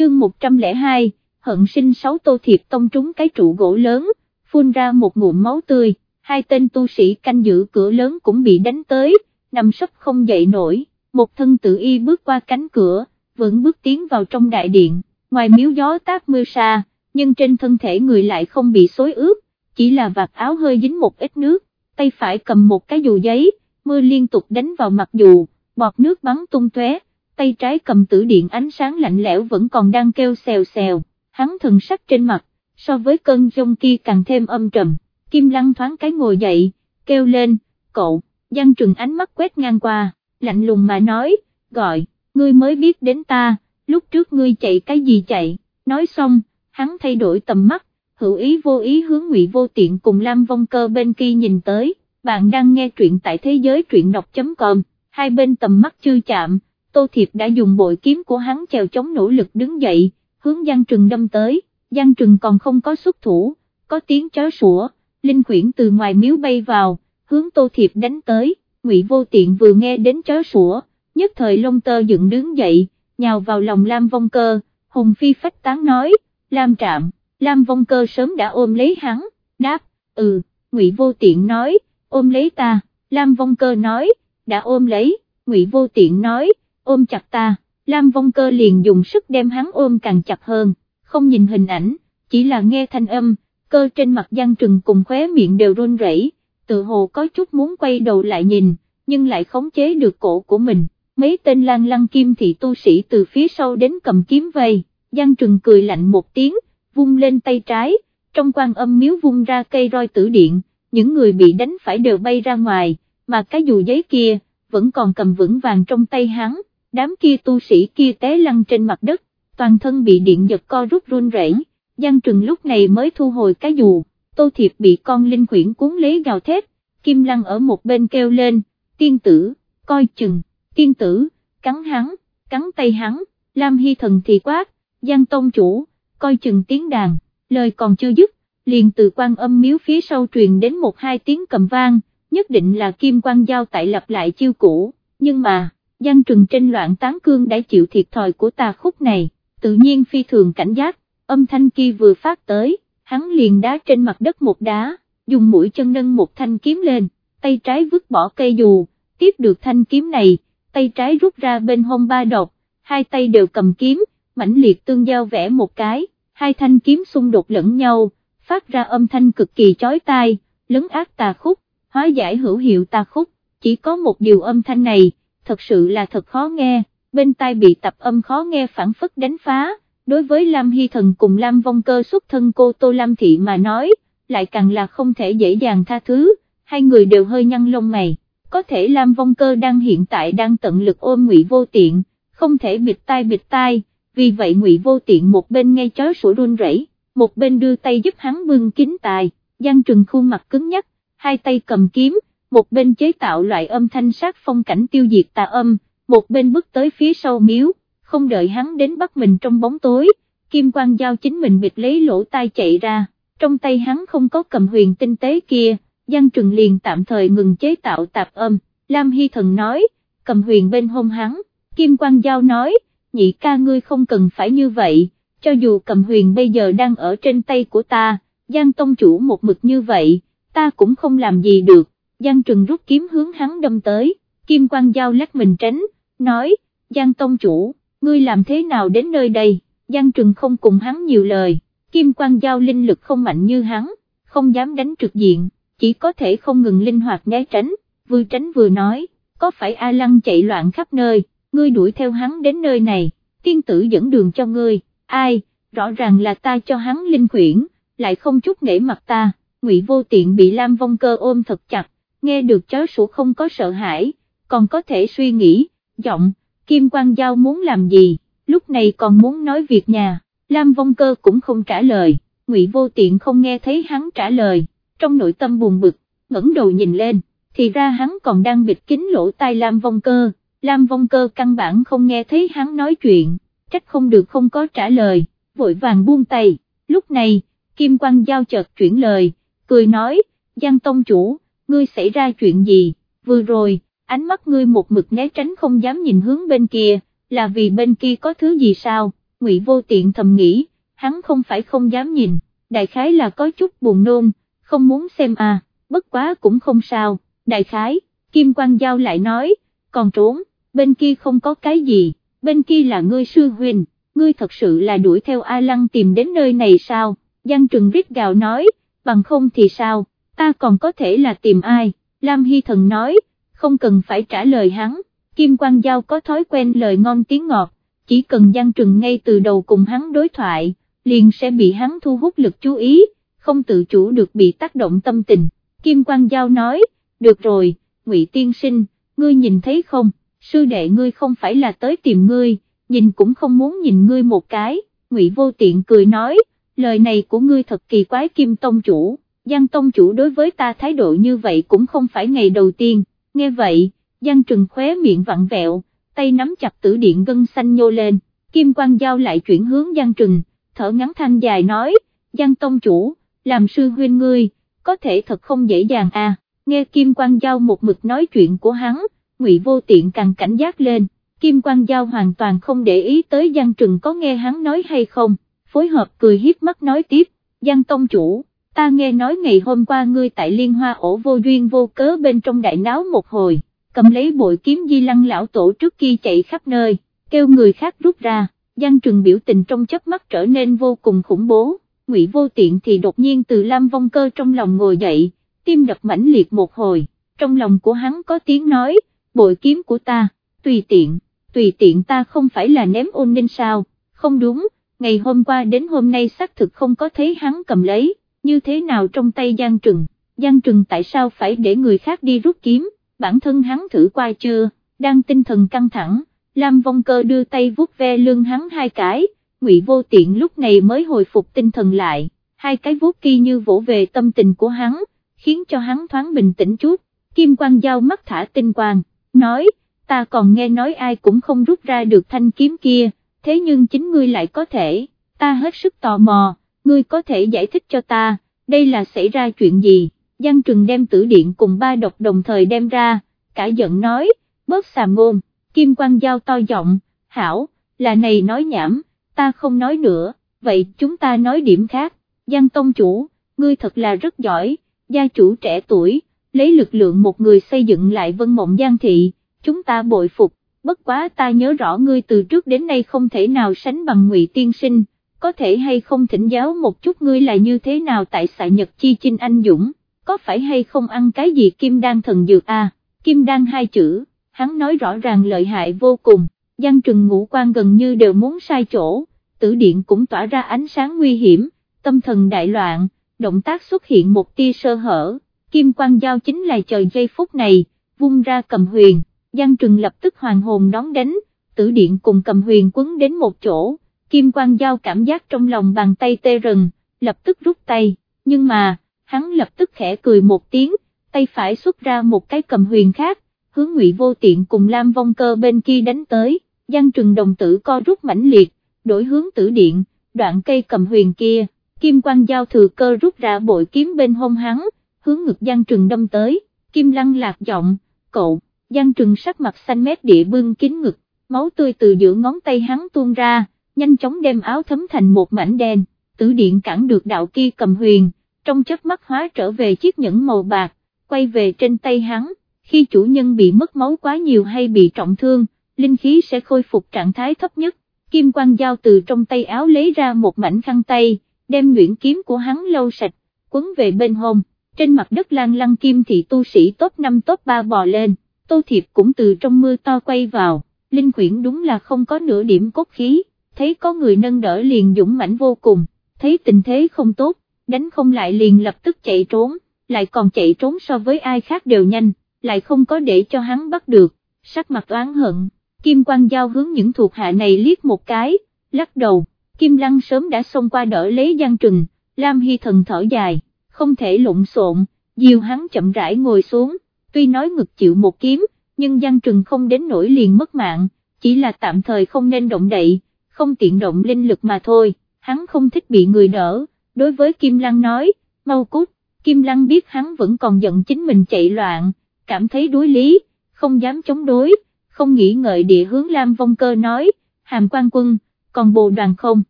chương 102, hận sinh sáu tô thiệp tông trúng cái trụ gỗ lớn, phun ra một ngụm máu tươi, hai tên tu sĩ canh giữ cửa lớn cũng bị đánh tới, nằm sấp không dậy nổi, một thân tự y bước qua cánh cửa, vẫn bước tiến vào trong đại điện, ngoài miếu gió táp mưa xa, nhưng trên thân thể người lại không bị xối ướt, chỉ là vạt áo hơi dính một ít nước, tay phải cầm một cái dù giấy, mưa liên tục đánh vào mặt dù, bọt nước bắn tung tóe, tay trái cầm tử điện ánh sáng lạnh lẽo vẫn còn đang kêu xèo xèo, hắn thần sắc trên mặt, so với cơn giông kia càng thêm âm trầm, Kim Lăng thoáng cái ngồi dậy, kêu lên, cậu, Giang Trừng ánh mắt quét ngang qua, lạnh lùng mà nói, gọi, ngươi mới biết đến ta, lúc trước ngươi chạy cái gì chạy, nói xong, hắn thay đổi tầm mắt, hữu ý vô ý hướng ngụy vô tiện cùng Lam Vong Cơ bên kia nhìn tới, bạn đang nghe truyện tại thế giới truyện đọc.com, hai bên tầm mắt chưa chạm, Tô Thiệp đã dùng bội kiếm của hắn chèo chống nỗ lực đứng dậy, hướng Giang Trừng đâm tới, Giang Trừng còn không có xuất thủ, có tiếng chó sủa, Linh Quyển từ ngoài miếu bay vào, hướng Tô Thiệp đánh tới, Ngụy Vô Tiện vừa nghe đến chó sủa, nhất thời lông tơ dựng đứng dậy, nhào vào lòng Lam Vong Cơ, Hùng Phi phách tán nói, Lam Trạm, Lam Vong Cơ sớm đã ôm lấy hắn, đáp, ừ, Ngụy Vô Tiện nói, ôm lấy ta, Lam Vong Cơ nói, đã ôm lấy, Ngụy Vô Tiện nói, ôm chặt ta, Lam Vong Cơ liền dùng sức đem hắn ôm càng chặt hơn, không nhìn hình ảnh, chỉ là nghe thanh âm, cơ trên mặt Giang Trừng cùng khóe miệng đều run rẩy, tự hồ có chút muốn quay đầu lại nhìn, nhưng lại khống chế được cổ của mình, mấy tên lan lăng kim thị tu sĩ từ phía sau đến cầm kiếm vây, Giang Trừng cười lạnh một tiếng, vung lên tay trái, trong quan âm miếu vung ra cây roi tử điện, những người bị đánh phải đều bay ra ngoài, mà cái dù giấy kia, vẫn còn cầm vững vàng trong tay hắn, đám kia tu sĩ kia té lăn trên mặt đất, toàn thân bị điện giật co rút run rẩy. Giang Trừng lúc này mới thu hồi cái dù, Tô Thiệp bị con linh quyển cuốn lấy gào thét, Kim Lăng ở một bên kêu lên, tiên tử, coi chừng, tiên tử, cắn hắn, cắn tay hắn, Lam Hy Thần thì quát, Giang Tông Chủ, coi chừng tiếng đàn, lời còn chưa dứt, liền từ quan âm miếu phía sau truyền đến một hai tiếng cầm vang, nhất định là Kim Quan Giao tại lặp lại chiêu cũ, nhưng mà, Giang Trừng trên loạn tán cương đã chịu thiệt thòi của tà khúc này, tự nhiên phi thường cảnh giác, âm thanh kia vừa phát tới, hắn liền đá trên mặt đất một đá, dùng mũi chân nâng một thanh kiếm lên, tay trái vứt bỏ cây dù, tiếp được thanh kiếm này, tay trái rút ra bên hông ba độc, hai tay đều cầm kiếm, mãnh liệt tương giao vẽ một cái, hai thanh kiếm xung đột lẫn nhau, phát ra âm thanh cực kỳ chói tai, lấn ác tà khúc, hóa giải hữu hiệu tà khúc, chỉ có một điều âm thanh này, thật sự là thật khó nghe, bên tai bị tập âm khó nghe phản phất đánh phá, đối với Lam Hy Thần cùng Lam Vong Cơ xuất thân cô Tô Lam Thị mà nói, lại càng là không thể dễ dàng tha thứ, hai người đều hơi nhăn lông mày, có thể Lam Vong Cơ đang hiện tại đang tận lực ôm ngụy vô tiện, không thể bịt tai bịt tai, vì vậy ngụy vô tiện một bên ngay chó sủa run rẩy, một bên đưa tay giúp hắn bưng kính tài, Giang Trừng khuôn mặt cứng nhắc, hai tay cầm kiếm, một bên chế tạo loại âm thanh sát phong cảnh tiêu diệt tà âm, một bên bước tới phía sau miếu, không đợi hắn đến bắt mình trong bóng tối, kim quang giao chính mình bịt lấy lỗ tai chạy ra, trong tay hắn không có cầm huyền tinh tế kia, Giang Trừng liền tạm thời ngừng chế tạo tạp âm, Lam Hy Thần nói, cầm huyền bên hông hắn, kim quang giao nói, nhị ca ngươi không cần phải như vậy, cho dù cầm huyền bây giờ đang ở trên tay của ta, Giang Tông Chủ một mực như vậy, ta cũng không làm gì được, Giang Trừng rút kiếm hướng hắn đâm tới, Kim Quang Giao lách mình tránh, nói, Giang Tông Chủ, ngươi làm thế nào đến nơi đây, Giang Trừng không cùng hắn nhiều lời, Kim Quang Giao linh lực không mạnh như hắn, không dám đánh trực diện, chỉ có thể không ngừng linh hoạt né tránh, vừa tránh vừa nói, có phải A Lăng chạy loạn khắp nơi, ngươi đuổi theo hắn đến nơi này, tiên tử dẫn đường cho ngươi, ai, rõ ràng là ta cho hắn linh khuyển, lại không chút nể mặt ta, ngụy vô tiện bị Lam Vong Cơ ôm thật chặt, nghe được chó sủa không có sợ hãi, còn có thể suy nghĩ, giọng, Kim Quang Giao muốn làm gì, lúc này còn muốn nói việc nhà, Lam Vong Cơ cũng không trả lời, Ngụy Vô Tiện không nghe thấy hắn trả lời, trong nội tâm buồn bực, ngẩng đầu nhìn lên, thì ra hắn còn đang bịt kín lỗ tai Lam Vong Cơ, Lam Vong Cơ căn bản không nghe thấy hắn nói chuyện, trách không được không có trả lời, vội vàng buông tay, lúc này, Kim Quang Giao chợt chuyển lời, cười nói, Giang Tông Chủ, ngươi xảy ra chuyện gì, vừa rồi, ánh mắt ngươi một mực né tránh không dám nhìn hướng bên kia, là vì bên kia có thứ gì sao, Ngụy Vô Tiện thầm nghĩ, hắn không phải không dám nhìn, đại khái là có chút buồn nôn, không muốn xem à, bất quá cũng không sao, đại khái, Kim Quang Giao lại nói, còn trốn, bên kia không có cái gì, bên kia là ngươi sư huynh, ngươi thật sự là đuổi theo A Lăng tìm đến nơi này sao, Giang Trừng rít gào nói, bằng không thì sao, ta còn có thể là tìm ai, Lam Hy Thần nói, không cần phải trả lời hắn, Kim Quang Giao có thói quen lời ngon tiếng ngọt, chỉ cần Giang Trừng ngay từ đầu cùng hắn đối thoại, liền sẽ bị hắn thu hút lực chú ý, không tự chủ được bị tác động tâm tình, Kim Quang Giao nói, được rồi, Ngụy Tiên Sinh, ngươi nhìn thấy không, sư đệ ngươi không phải là tới tìm ngươi, nhìn cũng không muốn nhìn ngươi một cái, Ngụy Vô Tiện cười nói, lời này của ngươi thật kỳ quái Kim Tông Chủ, Giang Tông Chủ đối với ta thái độ như vậy cũng không phải ngày đầu tiên, nghe vậy, Giang Trừng khóe miệng vặn vẹo, tay nắm chặt tử điện gân xanh nhô lên, Kim Quang Giao lại chuyển hướng Giang Trừng, thở ngắn thanh dài nói, Giang Tông Chủ, làm sư huynh ngươi, có thể thật không dễ dàng à, nghe Kim Quang Giao một mực nói chuyện của hắn, Ngụy Vô Tiện càng cảnh giác lên, Kim Quang Giao hoàn toàn không để ý tới Giang Trừng có nghe hắn nói hay không, phối hợp cười hiếp mắt nói tiếp, Giang Tông Chủ, ta nghe nói ngày hôm qua ngươi tại Liên Hoa ổ vô duyên vô cớ bên trong đại náo một hồi, cầm lấy bội kiếm di lăng lão tổ trước khi chạy khắp nơi, kêu người khác rút ra, Giang Trừng biểu tình trong chớp mắt trở nên vô cùng khủng bố, Ngụy Vô Tiện thì đột nhiên từ Lam Vong Cơ trong lòng ngồi dậy, tim đập mãnh liệt một hồi, trong lòng của hắn có tiếng nói, bội kiếm của ta, tùy tiện, tùy tiện ta không phải là ném ôn ninh sao, không đúng, ngày hôm qua đến hôm nay xác thực không có thấy hắn cầm lấy, như thế nào trong tay Giang Trừng, Giang Trừng tại sao phải để người khác đi rút kiếm, bản thân hắn thử qua chưa, đang tinh thần căng thẳng, Lam Vong Cơ đưa tay vuốt ve lưng hắn hai cái, Ngụy Vô Tiện lúc này mới hồi phục tinh thần lại, hai cái vuốt kia như vỗ về tâm tình của hắn, khiến cho hắn thoáng bình tĩnh chút, Kim Quang Giao mắt thả tinh quang, nói, ta còn nghe nói ai cũng không rút ra được thanh kiếm kia, thế nhưng chính ngươi lại có thể, ta hết sức tò mò, ngươi có thể giải thích cho ta, đây là xảy ra chuyện gì, Giang Trừng đem tử điện cùng ba độc đồng thời đem ra, cả giận nói, bớt xàm ngôn, Kim Quang Giao to giọng, hảo, là này nói nhảm, ta không nói nữa, vậy chúng ta nói điểm khác, Giang Tông Chủ, ngươi thật là rất giỏi, gia chủ trẻ tuổi, lấy lực lượng một người xây dựng lại vân mộng Giang Thị, chúng ta bội phục, bất quá ta nhớ rõ ngươi từ trước đến nay không thể nào sánh bằng ngụy tiên sinh, có thể hay không thỉnh giáo một chút ngươi là như thế nào tại xạ Nhật Chi Chinh Anh Dũng, có phải hay không ăn cái gì kim đan thần dược à, kim đan hai chữ, hắn nói rõ ràng lợi hại vô cùng, Giang Trừng ngũ quan gần như đều muốn sai chỗ, tử điện cũng tỏa ra ánh sáng nguy hiểm, tâm thần đại loạn, động tác xuất hiện một tia sơ hở, kim quan giao chính là chờ giây phút này, vung ra cầm huyền, Giang Trừng lập tức hoàng hồn đón đánh, tử điện cùng cầm huyền quấn đến một chỗ, kim quang giao cảm giác trong lòng bàn tay tê rần, lập tức rút tay, nhưng mà, hắn lập tức khẽ cười một tiếng, tay phải xuất ra một cái cầm huyền khác, hướng ngụy vô tiện cùng Lam Vong Cơ bên kia đánh tới, Giang Trừng đồng tử co rút mãnh liệt, đổi hướng tử điện, đoạn cây cầm huyền kia, kim quang giao thừa cơ rút ra bội kiếm bên hông hắn, hướng ngực Giang Trừng đâm tới, kim lăng lạc giọng, cậu, Giang Trừng sắc mặt xanh mét địa bưng kín ngực, máu tươi từ giữa ngón tay hắn tuôn ra, nhanh chóng đem áo thấm thành một mảnh đen, tử điện cản được đạo kia cầm huyền, trong chất mắt hóa trở về chiếc nhẫn màu bạc, quay về trên tay hắn, khi chủ nhân bị mất máu quá nhiều hay bị trọng thương, linh khí sẽ khôi phục trạng thái thấp nhất, kim quang giao từ trong tay áo lấy ra một mảnh khăn tay, đem nhuyễn kiếm của hắn lâu sạch, quấn về bên hông, trên mặt đất lan lăng kim thị tu sĩ top 5 top 3 bò lên, tô thiệp cũng từ trong mưa to quay vào, linh quyển đúng là không có nửa điểm cốt khí, thấy có người nâng đỡ liền dũng mãnh vô cùng, thấy tình thế không tốt, đánh không lại liền lập tức chạy trốn, lại còn chạy trốn so với ai khác đều nhanh, lại không có để cho hắn bắt được, sắc mặt oán hận, Kim Quang Giao hướng những thuộc hạ này liếc một cái, lắc đầu, Kim Lăng sớm đã xông qua đỡ lấy Giang Trừng, Lam Hy Thần thở dài, không thể lộn xộn, diều hắn chậm rãi ngồi xuống, tuy nói ngực chịu một kiếm, nhưng Giang Trừng không đến nỗi liền mất mạng, chỉ là tạm thời không nên động đậy, không tiện động linh lực mà thôi, hắn không thích bị người đỡ, đối với Kim Lăng nói, mau cút, Kim Lăng biết hắn vẫn còn giận chính mình chạy loạn, cảm thấy đối lý, không dám chống đối, không nghĩ ngợi địa hướng Lam Vong Cơ nói, hàm quan quân, còn bồ đoàn không,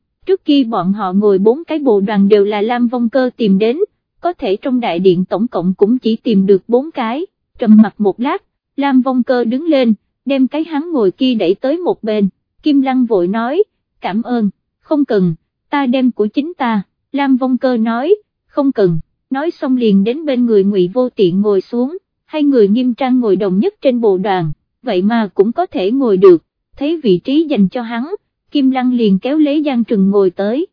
trước khi bọn họ ngồi bốn cái bồ đoàn đều là Lam Vong Cơ tìm đến, có thể trong đại điện tổng cộng cũng chỉ tìm được bốn cái, trầm mặt một lát, Lam Vong Cơ đứng lên, đem cái hắn ngồi kia đẩy tới một bên, Kim Lăng vội nói, cảm ơn, không cần, ta đem của chính ta, Lam Vong Cơ nói, không cần, nói xong liền đến bên người ngụy Vô Tiện ngồi xuống, hai người nghiêm trang ngồi đồng nhất trên bộ đoàn, vậy mà cũng có thể ngồi được, thấy vị trí dành cho hắn, Kim Lăng liền kéo lấy Giang Trừng ngồi tới,